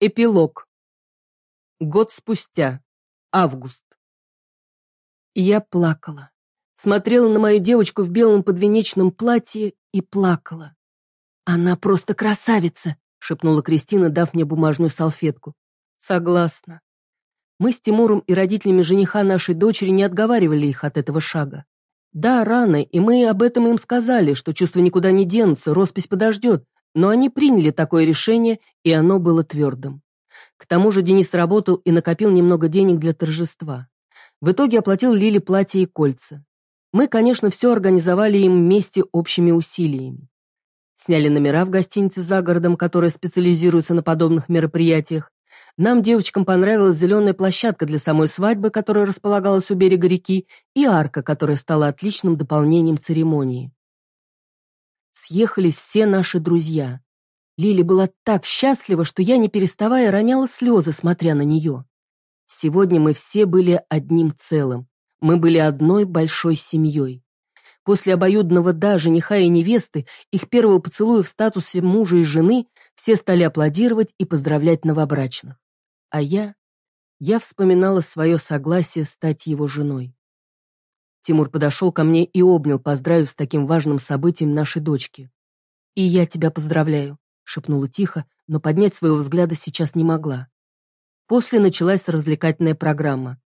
Эпилог. Год спустя. Август. Я плакала. Смотрела на мою девочку в белом подвенечном платье и плакала. «Она просто красавица!» — шепнула Кристина, дав мне бумажную салфетку. «Согласна». Мы с Тимуром и родителями жениха нашей дочери не отговаривали их от этого шага. Да, рано, и мы об этом им сказали, что чувства никуда не денутся, роспись подождет, но они приняли такое решение, и оно было твердым. К тому же Денис работал и накопил немного денег для торжества. В итоге оплатил Лиле платье и кольца. Мы, конечно, все организовали им вместе общими усилиями. Сняли номера в гостинице за городом, которая специализируется на подобных мероприятиях. Нам, девочкам, понравилась зеленая площадка для самой свадьбы, которая располагалась у берега реки, и арка, которая стала отличным дополнением церемонии съехались все наши друзья. Лили была так счастлива, что я, не переставая, роняла слезы, смотря на нее. Сегодня мы все были одним целым. Мы были одной большой семьей. После обоюдного «да» жениха и невесты, их первого поцелуя в статусе мужа и жены, все стали аплодировать и поздравлять новобрачных. А я... Я вспоминала свое согласие стать его женой. Тимур подошел ко мне и обнял, поздравив с таким важным событием нашей дочки. «И я тебя поздравляю», — шепнула тихо, но поднять своего взгляда сейчас не могла. После началась развлекательная программа.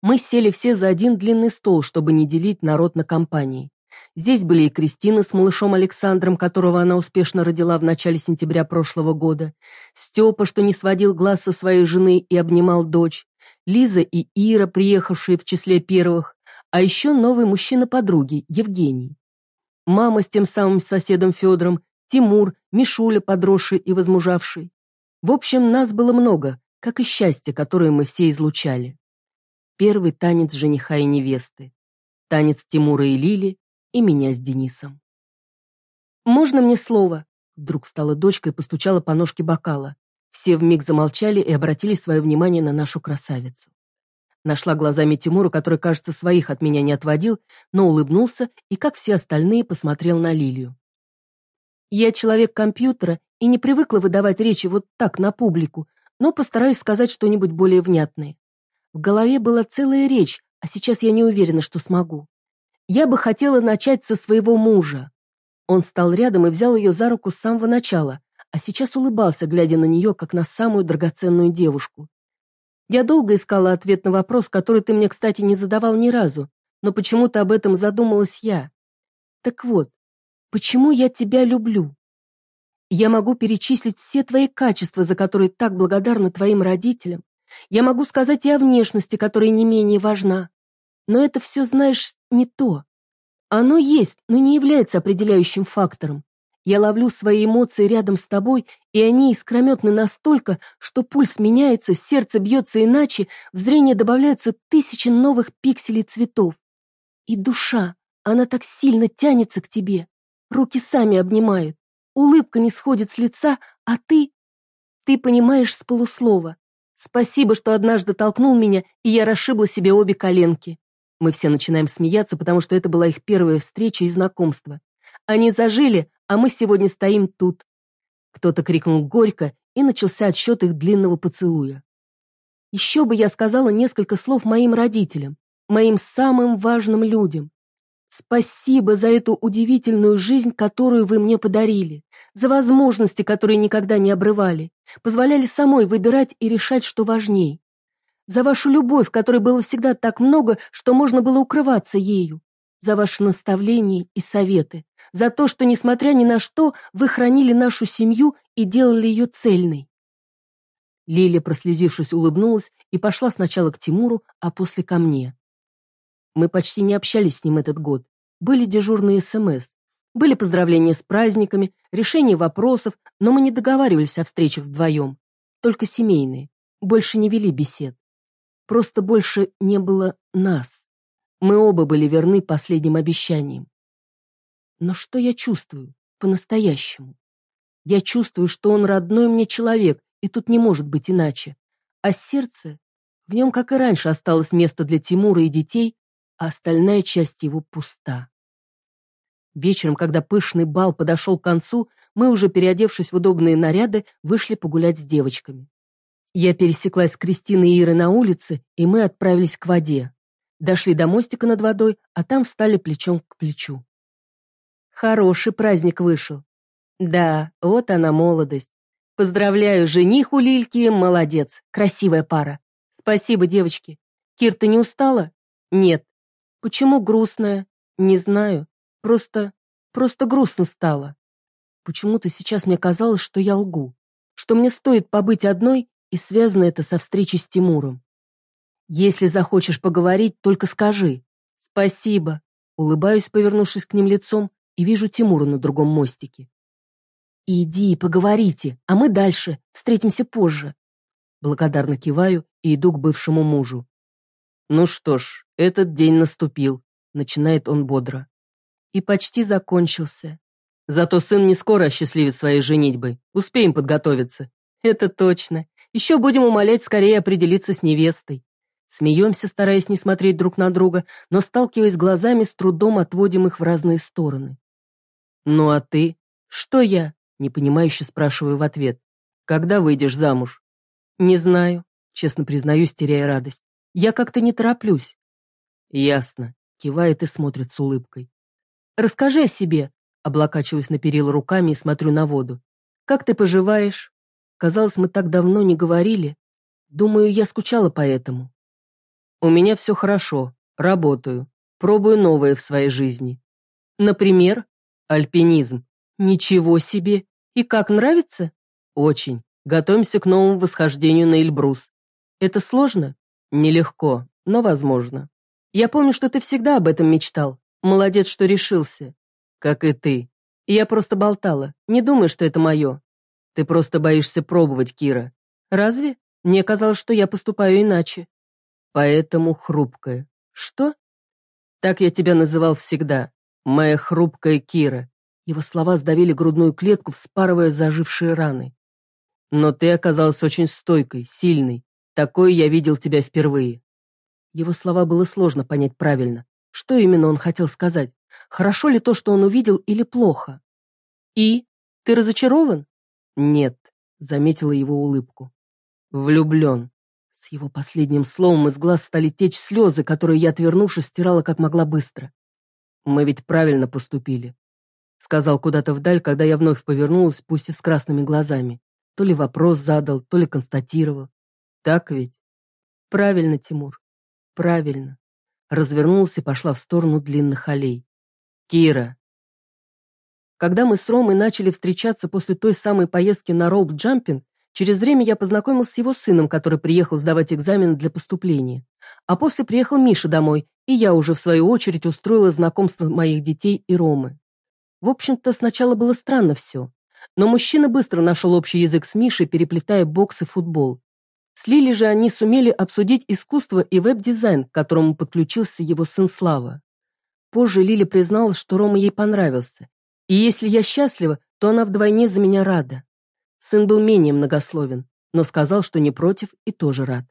Мы сели все за один длинный стол, чтобы не делить народ на компании. Здесь были и Кристина с малышом Александром, которого она успешно родила в начале сентября прошлого года, Степа, что не сводил глаз со своей жены и обнимал дочь, Лиза и Ира, приехавшие в числе первых, а еще новый мужчина подруги, Евгений. Мама с тем самым соседом Федором, Тимур, Мишуля, подросший и возмужавший. В общем, нас было много, как и счастье, которое мы все излучали. Первый танец жениха и невесты. Танец Тимура и Лили и меня с Денисом. «Можно мне слово?» Вдруг стала дочка и постучала по ножке бокала. Все вмиг замолчали и обратили свое внимание на нашу красавицу. Нашла глазами Тимура, который, кажется, своих от меня не отводил, но улыбнулся и, как все остальные, посмотрел на Лилию. Я человек компьютера и не привыкла выдавать речи вот так на публику, но постараюсь сказать что-нибудь более внятное. В голове была целая речь, а сейчас я не уверена, что смогу. Я бы хотела начать со своего мужа. Он стал рядом и взял ее за руку с самого начала, а сейчас улыбался, глядя на нее, как на самую драгоценную девушку. Я долго искала ответ на вопрос, который ты мне, кстати, не задавал ни разу, но почему-то об этом задумалась я. Так вот, почему я тебя люблю? Я могу перечислить все твои качества, за которые так благодарна твоим родителям. Я могу сказать и о внешности, которая не менее важна. Но это все, знаешь, не то. Оно есть, но не является определяющим фактором. Я ловлю свои эмоции рядом с тобой, и они искрометны настолько, что пульс меняется, сердце бьется иначе, в зрение добавляются тысячи новых пикселей цветов. И душа, она так сильно тянется к тебе. Руки сами обнимают. Улыбка не сходит с лица, а ты... Ты понимаешь с полуслова. Спасибо, что однажды толкнул меня, и я расшибла себе обе коленки. Мы все начинаем смеяться, потому что это была их первая встреча и знакомство. Они зажили, а мы сегодня стоим тут». Кто-то крикнул горько, и начался отсчет их длинного поцелуя. Еще бы я сказала несколько слов моим родителям, моим самым важным людям. Спасибо за эту удивительную жизнь, которую вы мне подарили, за возможности, которые никогда не обрывали, позволяли самой выбирать и решать, что важней. За вашу любовь, которой было всегда так много, что можно было укрываться ею. За ваши наставления и советы за то, что, несмотря ни на что, вы хранили нашу семью и делали ее цельной. Лиля, прослезившись, улыбнулась и пошла сначала к Тимуру, а после ко мне. Мы почти не общались с ним этот год. Были дежурные СМС. Были поздравления с праздниками, решение вопросов, но мы не договаривались о встречах вдвоем. Только семейные. Больше не вели бесед. Просто больше не было нас. Мы оба были верны последним обещаниям. Но что я чувствую по-настоящему? Я чувствую, что он родной мне человек, и тут не может быть иначе. А сердце, в нем, как и раньше, осталось место для Тимура и детей, а остальная часть его пуста. Вечером, когда пышный бал подошел к концу, мы, уже переодевшись в удобные наряды, вышли погулять с девочками. Я пересеклась с Кристиной и Ирой на улице, и мы отправились к воде. Дошли до мостика над водой, а там встали плечом к плечу. Хороший праздник вышел. Да, вот она молодость. Поздравляю, жених у Лильки, молодец, красивая пара. Спасибо, девочки. Кир, ты не устала? Нет. Почему грустная? Не знаю. Просто, просто грустно стало. Почему-то сейчас мне казалось, что я лгу, что мне стоит побыть одной и связано это со встречей с Тимуром. Если захочешь поговорить, только скажи. Спасибо. Улыбаюсь, повернувшись к ним лицом, и вижу Тимура на другом мостике. Иди, поговорите, а мы дальше, встретимся позже. Благодарно киваю и иду к бывшему мужу. Ну что ж, этот день наступил, начинает он бодро. И почти закончился. Зато сын не скоро осчастливит своей женитьбой. Успеем подготовиться. Это точно. Еще будем умолять скорее определиться с невестой. Смеемся, стараясь не смотреть друг на друга, но, сталкиваясь глазами, с трудом отводим их в разные стороны. «Ну а ты? Что я?» — непонимающе спрашиваю в ответ. «Когда выйдешь замуж?» «Не знаю», — честно признаюсь, теряя радость. «Я как-то не тороплюсь». «Ясно», — кивает и смотрит с улыбкой. «Расскажи о себе», — облокачиваюсь на перила руками и смотрю на воду. «Как ты поживаешь?» Казалось, мы так давно не говорили. Думаю, я скучала по этому. У меня все хорошо. Работаю. Пробую новое в своей жизни. Например, альпинизм. Ничего себе. И как, нравится? Очень. Готовимся к новому восхождению на Эльбрус. Это сложно? Нелегко, но возможно. Я помню, что ты всегда об этом мечтал. Молодец, что решился. Как и ты. Я просто болтала. Не думай, что это мое. Ты просто боишься пробовать, Кира. Разве? Мне казалось, что я поступаю иначе. Поэтому хрупкая. Что? Так я тебя называл всегда. Моя хрупкая Кира. Его слова сдавили грудную клетку, вспарывая зажившие раны. Но ты оказалась очень стойкой, сильной. Такой я видел тебя впервые. Его слова было сложно понять правильно. Что именно он хотел сказать? Хорошо ли то, что он увидел, или плохо? И? Ты разочарован? «Нет», — заметила его улыбку. «Влюблен». С его последним словом из глаз стали течь слезы, которые я, отвернувшись, стирала как могла быстро. «Мы ведь правильно поступили», — сказал куда-то вдаль, когда я вновь повернулась, пусть и с красными глазами. То ли вопрос задал, то ли констатировал. «Так ведь?» «Правильно, Тимур, правильно». Развернулся и пошла в сторону длинных аллей. «Кира, когда мы с Ромой начали встречаться после той самой поездки на роуп-джампинг, через время я познакомился с его сыном, который приехал сдавать экзамен для поступления. А после приехал Миша домой, и я уже, в свою очередь, устроила знакомство моих детей и Ромы. В общем-то, сначала было странно все. Но мужчина быстро нашел общий язык с Мишей, переплетая бокс и футбол. С Лили же они сумели обсудить искусство и веб-дизайн, к которому подключился его сын Слава. Позже Лили призналась, что Рома ей понравился, и если я счастлива, то она вдвойне за меня рада. Сын был менее многословен, но сказал, что не против и тоже рад.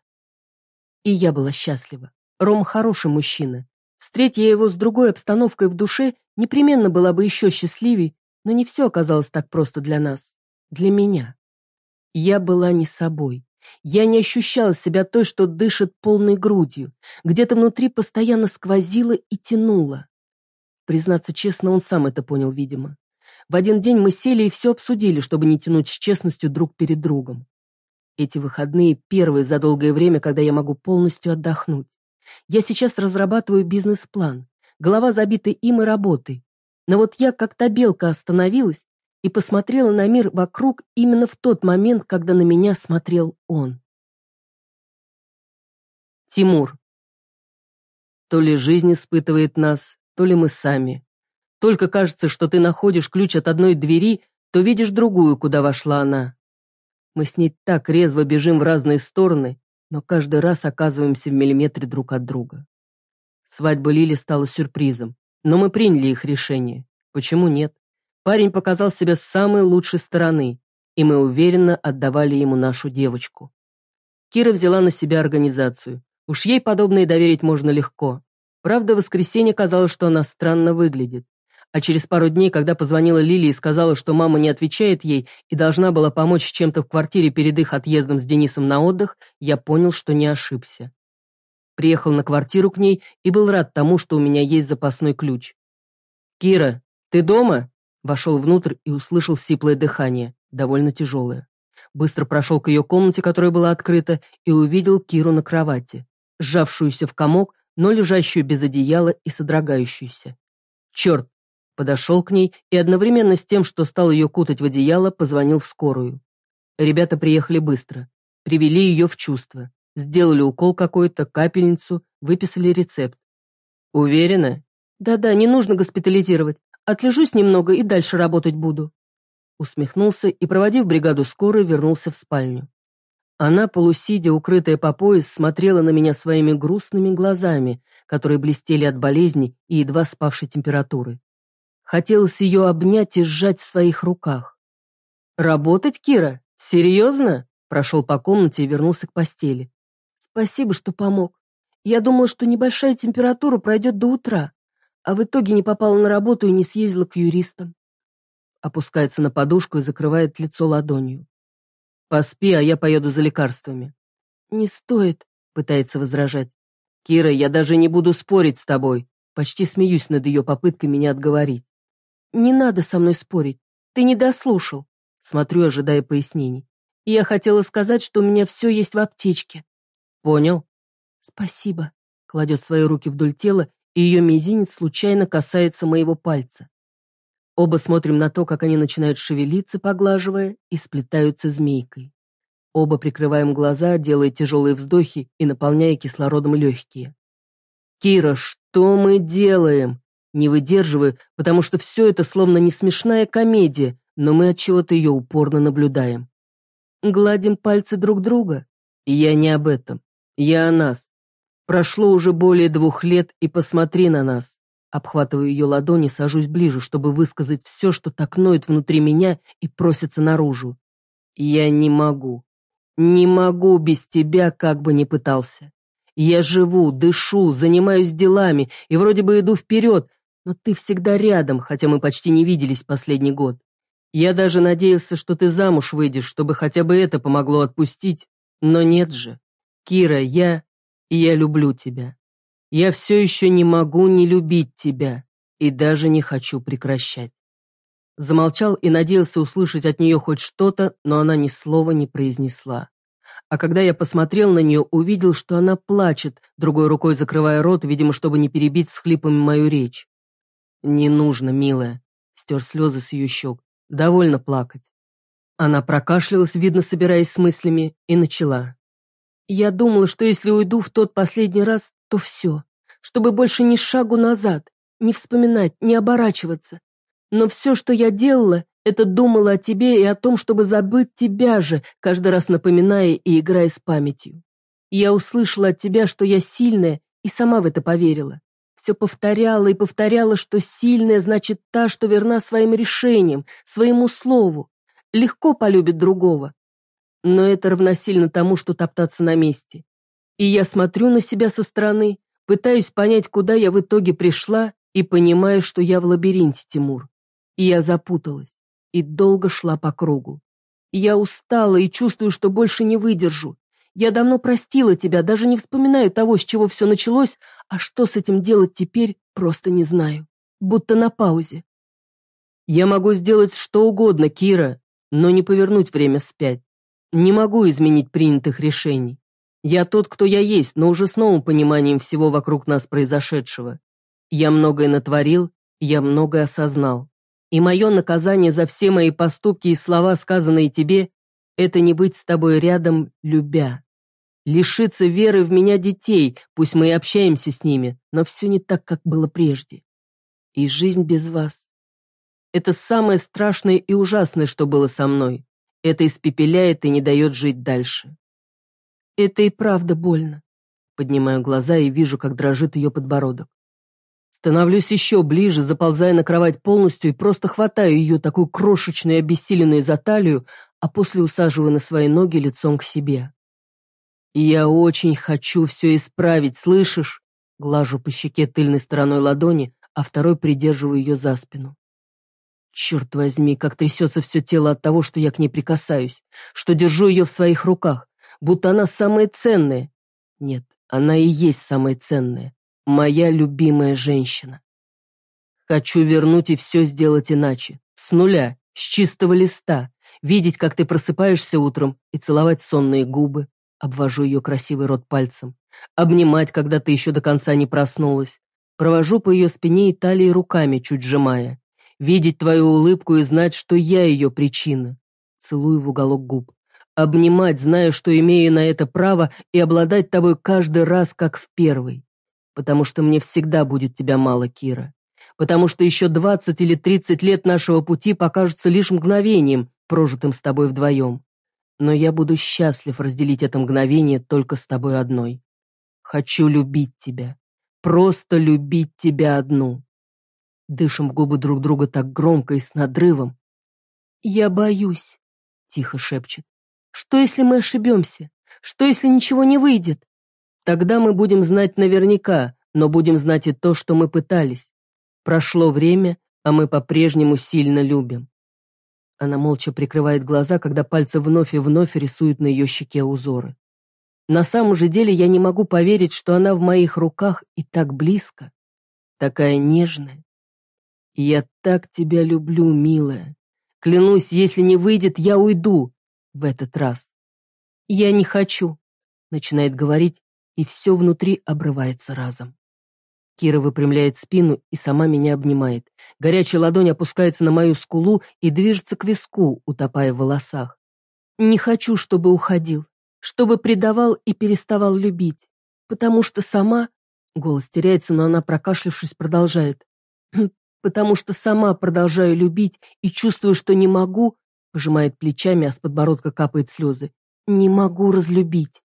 И я была счастлива. Ром хороший мужчина. Встреть я его с другой обстановкой в душе, непременно была бы еще счастливей, но не все оказалось так просто для нас. Для меня. Я была не собой. Я не ощущала себя той, что дышит полной грудью. Где-то внутри постоянно сквозило и тянуло. Признаться честно, он сам это понял, видимо. В один день мы сели и все обсудили, чтобы не тянуть с честностью друг перед другом. Эти выходные первые за долгое время, когда я могу полностью отдохнуть. Я сейчас разрабатываю бизнес-план. Голова забита им и работой. Но вот я как то белка остановилась и посмотрела на мир вокруг именно в тот момент, когда на меня смотрел он. Тимур. То ли жизнь испытывает нас, то ли мы сами. Только кажется, что ты находишь ключ от одной двери, то видишь другую, куда вошла она. Мы с ней так резво бежим в разные стороны, но каждый раз оказываемся в миллиметре друг от друга. Свадьба Лили стала сюрпризом, но мы приняли их решение. Почему нет? Парень показал себя с самой лучшей стороны, и мы уверенно отдавали ему нашу девочку. Кира взяла на себя организацию. Уж ей подобное доверить можно легко. Правда, в воскресенье казалось, что она странно выглядит. А через пару дней, когда позвонила Лили и сказала, что мама не отвечает ей и должна была помочь чем-то в квартире перед их отъездом с Денисом на отдых, я понял, что не ошибся. Приехал на квартиру к ней и был рад тому, что у меня есть запасной ключ. «Кира, ты дома?» Вошел внутрь и услышал сиплое дыхание, довольно тяжелое. Быстро прошел к ее комнате, которая была открыта, и увидел Киру на кровати, сжавшуюся в комок, но лежащую без одеяла и содрогающуюся. Черт, Подошел к ней и одновременно с тем, что стал ее кутать в одеяло, позвонил в скорую. Ребята приехали быстро. Привели ее в чувство. Сделали укол какой-то, капельницу, выписали рецепт. «Уверена?» «Да-да, не нужно госпитализировать. Отлежусь немного и дальше работать буду». Усмехнулся и, проводив бригаду скорой, вернулся в спальню. Она, полусидя, укрытая по пояс, смотрела на меня своими грустными глазами, которые блестели от болезни и едва спавшей температуры. Хотелось ее обнять и сжать в своих руках. «Работать, Кира? Серьезно?» Прошел по комнате и вернулся к постели. «Спасибо, что помог. Я думала, что небольшая температура пройдет до утра, а в итоге не попала на работу и не съездила к юристам». Опускается на подушку и закрывает лицо ладонью. «Поспи, а я поеду за лекарствами». «Не стоит», — пытается возражать. «Кира, я даже не буду спорить с тобой». Почти смеюсь над ее попыткой меня отговорить. «Не надо со мной спорить. Ты не дослушал». Смотрю, ожидая пояснений. «Я хотела сказать, что у меня все есть в аптечке». «Понял». «Спасибо», — кладет свои руки вдоль тела, и ее мизинец случайно касается моего пальца. Оба смотрим на то, как они начинают шевелиться, поглаживая, и сплетаются змейкой. Оба прикрываем глаза, делая тяжелые вздохи и наполняя кислородом легкие. «Кира, что мы делаем?» Не выдерживаю, потому что все это словно не смешная комедия, но мы от чего-то ее упорно наблюдаем. Гладим пальцы друг друга. Я не об этом. Я о нас. Прошло уже более двух лет, и посмотри на нас. Обхватываю ее ладони, сажусь ближе, чтобы высказать все, что так ноет внутри меня и просится наружу. Я не могу. Не могу без тебя, как бы ни пытался. Я живу, дышу, занимаюсь делами и вроде бы иду вперед, но ты всегда рядом, хотя мы почти не виделись последний год. Я даже надеялся, что ты замуж выйдешь, чтобы хотя бы это помогло отпустить. Но нет же. Кира, я... Я люблю тебя. Я все еще не могу не любить тебя. И даже не хочу прекращать. Замолчал и надеялся услышать от нее хоть что-то, но она ни слова не произнесла. А когда я посмотрел на нее, увидел, что она плачет, другой рукой закрывая рот, видимо, чтобы не перебить с хлипами мою речь. «Не нужно, милая», — стер слезы с ее щек. «Довольно плакать». Она прокашлялась, видно, собираясь с мыслями, и начала. «Я думала, что если уйду в тот последний раз, то все. Чтобы больше ни шагу назад, не вспоминать, не оборачиваться. Но все, что я делала, это думала о тебе и о том, чтобы забыть тебя же, каждый раз напоминая и играя с памятью. Я услышала от тебя, что я сильная, и сама в это поверила все повторяла и повторяла, что сильная значит та, что верна своим решениям, своему слову, легко полюбит другого. Но это равносильно тому, что топтаться на месте. И я смотрю на себя со стороны, пытаюсь понять, куда я в итоге пришла, и понимаю, что я в лабиринте, Тимур. И я запуталась, и долго шла по кругу. Я устала и чувствую, что больше не выдержу, я давно простила тебя, даже не вспоминаю того, с чего все началось, а что с этим делать теперь, просто не знаю. Будто на паузе. Я могу сделать что угодно, Кира, но не повернуть время вспять. Не могу изменить принятых решений. Я тот, кто я есть, но уже с новым пониманием всего вокруг нас произошедшего. Я многое натворил, я многое осознал. И мое наказание за все мои поступки и слова, сказанные тебе, это не быть с тобой рядом, любя. Лишиться веры в меня детей, пусть мы и общаемся с ними, но все не так, как было прежде. И жизнь без вас. Это самое страшное и ужасное, что было со мной. Это испепеляет и не дает жить дальше. Это и правда больно. Поднимаю глаза и вижу, как дрожит ее подбородок. Становлюсь еще ближе, заползая на кровать полностью и просто хватаю ее, такую крошечную и обессиленную за талию, а после усаживаю на свои ноги лицом к себе. «Я очень хочу все исправить, слышишь?» Глажу по щеке тыльной стороной ладони, а второй придерживаю ее за спину. Черт возьми, как трясется все тело от того, что я к ней прикасаюсь, что держу ее в своих руках, будто она самая ценная. Нет, она и есть самая ценная. Моя любимая женщина. Хочу вернуть и все сделать иначе. С нуля, с чистого листа. Видеть, как ты просыпаешься утром, и целовать сонные губы. Обвожу ее красивый рот пальцем. Обнимать, когда ты еще до конца не проснулась. Провожу по ее спине и талии руками, чуть сжимая. Видеть твою улыбку и знать, что я ее причина. Целую в уголок губ. Обнимать, зная, что имею на это право, и обладать тобой каждый раз, как в первый. Потому что мне всегда будет тебя мало, Кира. Потому что еще двадцать или тридцать лет нашего пути покажутся лишь мгновением, прожитым с тобой вдвоем. Но я буду счастлив разделить это мгновение только с тобой одной. Хочу любить тебя. Просто любить тебя одну. Дышим губы друг друга так громко и с надрывом. «Я боюсь», — тихо шепчет. «Что, если мы ошибемся? Что, если ничего не выйдет?» Тогда мы будем знать наверняка, но будем знать и то, что мы пытались. Прошло время, а мы по-прежнему сильно любим. Она молча прикрывает глаза, когда пальцы вновь и вновь рисуют на ее щеке узоры. На самом же деле я не могу поверить, что она в моих руках и так близко, такая нежная. Я так тебя люблю, милая. Клянусь, если не выйдет, я уйду в этот раз. Я не хочу, начинает говорить, и все внутри обрывается разом. Кира выпрямляет спину и сама меня обнимает. Горячая ладонь опускается на мою скулу и движется к виску, утопая в волосах. Не хочу, чтобы уходил, чтобы предавал и переставал любить, потому что сама... Голос теряется, но она, прокашлявшись, продолжает. «Хм, потому что сама продолжаю любить и чувствую, что не могу, пожимает плечами, а с подбородка капает слезы. Не могу разлюбить.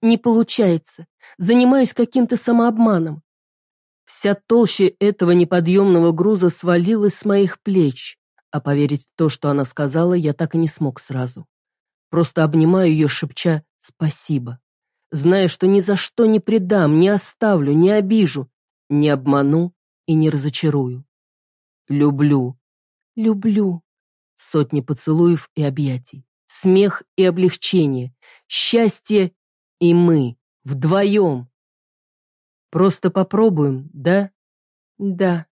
Не получается. Занимаюсь каким-то самообманом. Вся толща этого неподъемного груза свалилась с моих плеч, а поверить в то, что она сказала, я так и не смог сразу. Просто обнимаю ее, шепча «спасибо», зная, что ни за что не предам, не оставлю, не обижу, не обману и не разочарую. Люблю, люблю. Сотни поцелуев и объятий, смех и облегчение, счастье и мы, вдвоем. Просто попробуем, да? Да.